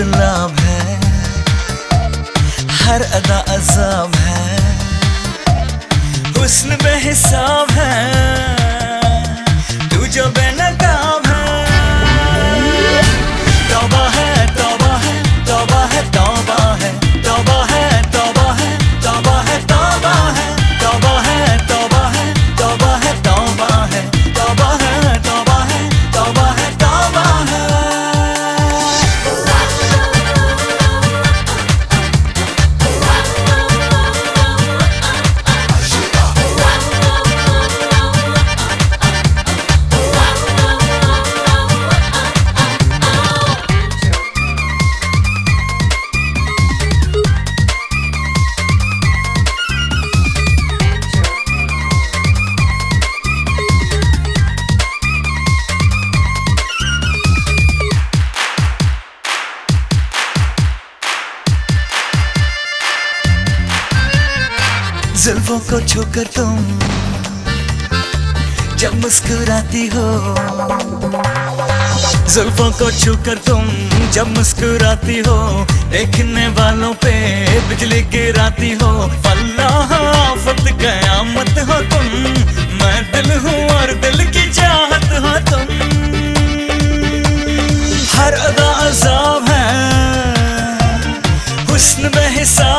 इंकलाब है। हर अदा अजाब है। हुस्न हिसाब है। तू जो बेनकाब जुल्फों को छूकर तुम जब मुस्कुराती हो। जुल्फों को छूकर तुम जब मुस्कुराती हो, देखने वालों पे बिजली गिराती हो। अल्लाह, आफत कयामत हो तुम, मैं दिल हूँ और दिल की चाहत हो तुम। हर अदा अजाब है, हुस्न बेहिसाब है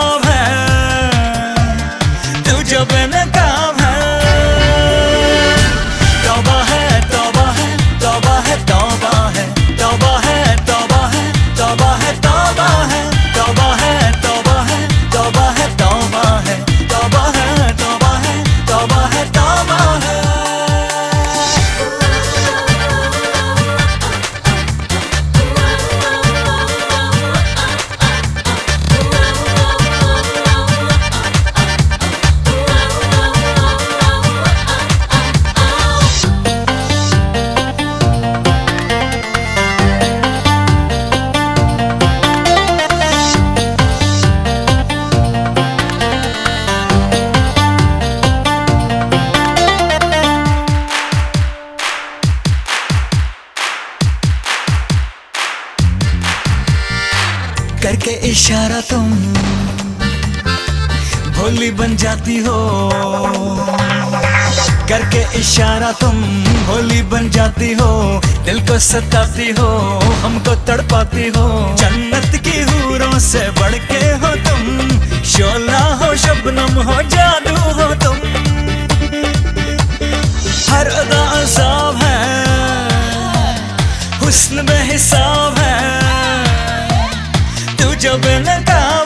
इशारा तुम भोली बन जाती हो। करके इशारा तुम भोली बन जाती हो। दिल को सताती हो, हमको तड़पाती हो। जन्नत की हूरों से बढ़ के हो तुम, शोला हो, शबनम हो, जादू हो तुम। Về 他